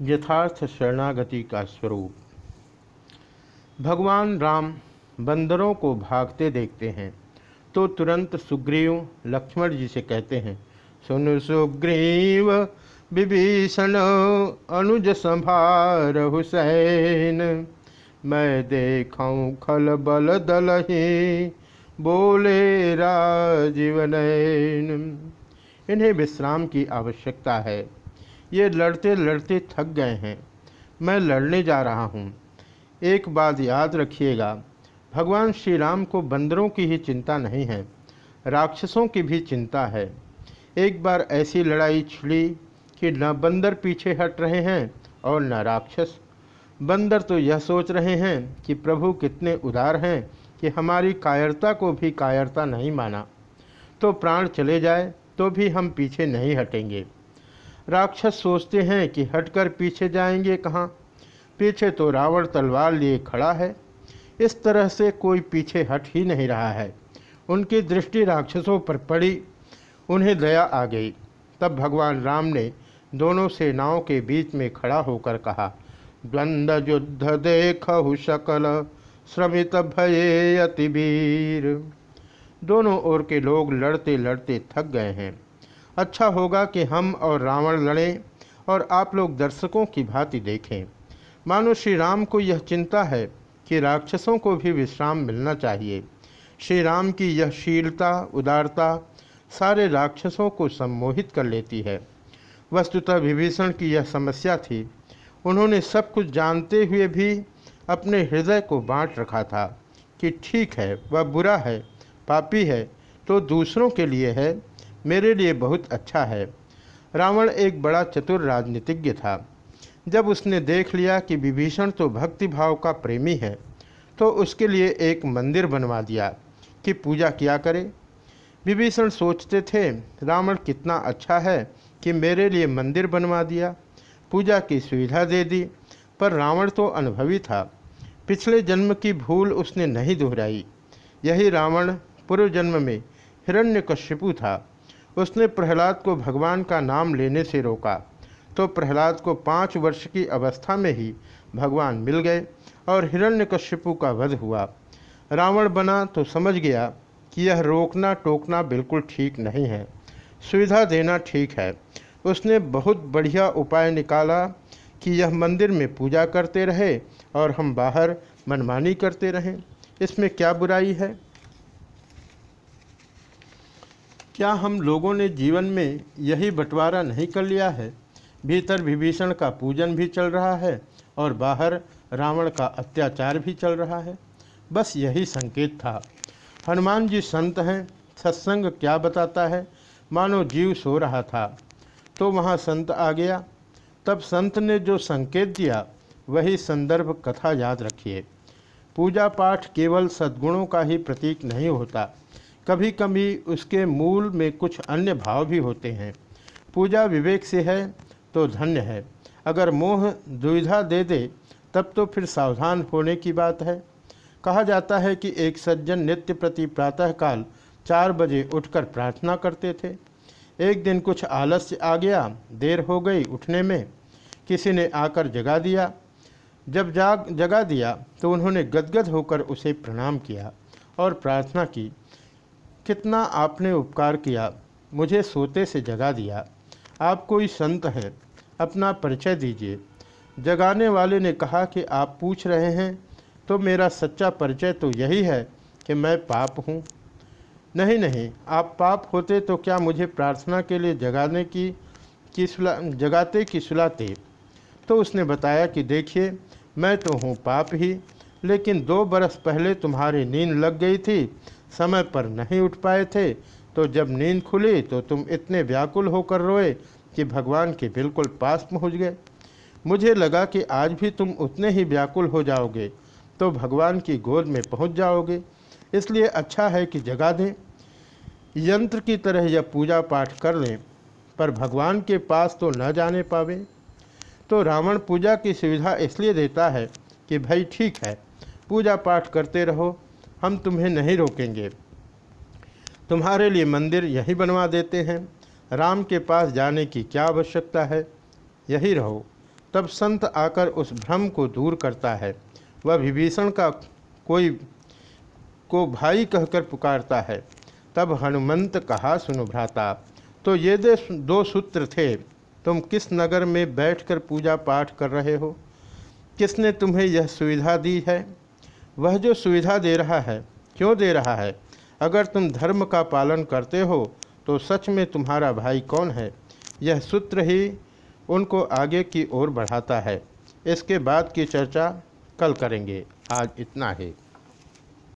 यथार्थ शरणागति का स्वरूप। भगवान राम बंदरों को भागते देखते हैं तो तुरंत सुग्रीव लक्ष्मण जी से कहते हैं, सुन सुग्रीव, विभीषण, अनुज संभार हुसैन। मैं देखूँ खल बल दल ही, बोले राजीवन इन्हें विश्राम की आवश्यकता है। ये लड़ते लड़ते थक गए हैं। मैं लड़ने जा रहा हूँ। एक बात याद रखिएगा, भगवान श्री राम को बंदरों की ही चिंता नहीं है, राक्षसों की भी चिंता है। एक बार ऐसी लड़ाई छिड़ी कि न बंदर पीछे हट रहे हैं और न राक्षस। बंदर तो यह सोच रहे हैं कि प्रभु कितने उदार हैं कि हमारी कायरता को भी कायरता नहीं माना। तो प्राण चले जाए तो भी हम पीछे नहीं हटेंगे। राक्षस सोचते हैं कि हटकर पीछे जाएँगे कहाँ? पीछे तो रावण तलवार लिए खड़ा है। इस तरह से कोई पीछे हट ही नहीं रहा है। उनकी दृष्टि राक्षसों पर पड़ी, उन्हें दया आ गई। तब भगवान राम ने दोनों सेनाओं के बीच में खड़ा होकर कहा द्वंद्व युद्ध देख सकल श्रमित भये अतिवीर दोनों ओर के लोग लड़ते लड़ते थक गए हैं। अच्छा होगा कि हम और रावण लड़ें और आप लोग दर्शकों की भांति देखें। मानो श्री राम को यह चिंता है कि राक्षसों को भी विश्राम मिलना चाहिए। श्री राम की यह शीलता, उदारता सारे राक्षसों को सम्मोहित कर लेती है। वस्तुतः विभीषण की यह समस्या थी। उन्होंने सब कुछ जानते हुए भी अपने हृदय को बांट रखा था कि ठीक है, वह बुरा है, पापी है तो दूसरों के लिए है। मेरे लिए बहुत अच्छा है। रावण एक बड़ा चतुर राजनीतिज्ञ था। जब उसने देख लिया कि विभीषण तो भक्ति भाव का प्रेमी है तो उसके लिए एक मंदिर बनवा दिया कि पूजा किया करे। विभीषण सोचते थे, रावण कितना अच्छा है कि मेरे लिए मंदिर बनवा दिया, पूजा की सुविधा दे दी, पर रावण तो अनुभवी था। पिछले जन्म की भूल उसने नहीं दोहराई। यही रावण पूर्व जन्म में हिरण्यकश्यपु था। उसने प्रहलाद को भगवान का नाम लेने से रोका। तो प्रहलाद को पाँच वर्ष की अवस्था में ही भगवान मिल गए और हिरण्यकश्यपु का वध हुआ। रावण बना तो समझ गया कि यह रोकना टोकना बिल्कुल ठीक नहीं है। सुविधा देना ठीक है। उसने बहुत बढ़िया उपाय निकाला कि यह मंदिर में पूजा करते रहे और हम बाहर मनमानी करते रहें। इसमें क्या बुराई है? क्या हम लोगों ने जीवन में यही बंटवारा नहीं कर लिया है? भीतर विभीषण का पूजन भी चल रहा है और बाहर रावण का अत्याचार भी चल रहा है। बस यही संकेत था। हनुमान जी संत हैं, सत्संग क्या बताता है? मानो जीव सो रहा था। तो वहाँ संत आ गया। तब संत ने जो संकेत दिया, वही संदर्भ कथा याद रखिए। पूजा पाठ केवल सद्गुणों का ही प्रतीक नहीं होता कभी कभी उसके मूल में कुछ अन्य भाव भी होते हैं। पूजा विवेक से है तो धन्य है। अगर मोह दुविधा दे दे, तब तो फिर सावधान होने की बात है। कहा जाता है कि एक सज्जन नित्य प्रति प्रातःकाल चार बजे उठकर प्रार्थना करते थे। एक दिन कुछ आलस्य आ गया, देर हो गई उठने में। किसी ने आकर जगा दिया। जब जाग, जगा दिया तो उन्होंने गदगद होकर उसे प्रणाम किया और प्रार्थना की। कितना आपने उपकार किया, मुझे सोते से जगा दिया। आप कोई संत हैं, अपना परिचय दीजिए। जगाने वाले ने कहा कि आप पूछ रहे हैं तो मेरा सच्चा परिचय तो यही है कि मैं पाप हूँ। नहीं नहीं, आप पाप होते तो क्या मुझे प्रार्थना के लिए जगाने की की सुला, जगाते की सुलाते? तो उसने बताया कि देखिए, मैं तो हूँ पाप ही, लेकिन दो बरस पहले तुम्हारी नींद लग गई थी समय पर नहीं उठ पाए थे तो जब नींद खुली तो तुम इतने व्याकुल होकर रोए कि भगवान के बिल्कुल पास पहुँच गए। मुझे लगा कि आज भी तुम उतने ही व्याकुल हो जाओगे तो भगवान की गोद में पहुँच जाओगे। इसलिए अच्छा है कि जगा दें। यंत्र की तरह यह पूजा पाठ कर लें, पर भगवान के पास तो न जाने पावे। तो रावण पूजा की सुविधा इसलिए देता है कि भाई ठीक है पूजा पाठ करते रहो। हम तुम्हें नहीं रोकेंगे। तुम्हारे लिए मंदिर यही बनवा देते हैं। राम के पास जाने की क्या आवश्यकता है? यही रहो। तब संत आकर उस भ्रम को दूर करता है। वह विभीषण का कोई, को भाई कहकर पुकारता है। तब हनुमंत कहा, सुनो भ्राता तो ये दे दो सूत्र थे। तुम किस नगर में बैठकर पूजा पाठ कर रहे हो? किसने तुम्हें यह सुविधा दी है? वह जो सुविधा दे रहा है, क्यों दे रहा है? अगर तुम धर्म का पालन करते हो तो सच में तुम्हारा भाई कौन है? यह सूत्र ही उनको आगे की ओर बढ़ाता है। इसके बाद की चर्चा कल करेंगे। आज इतना है।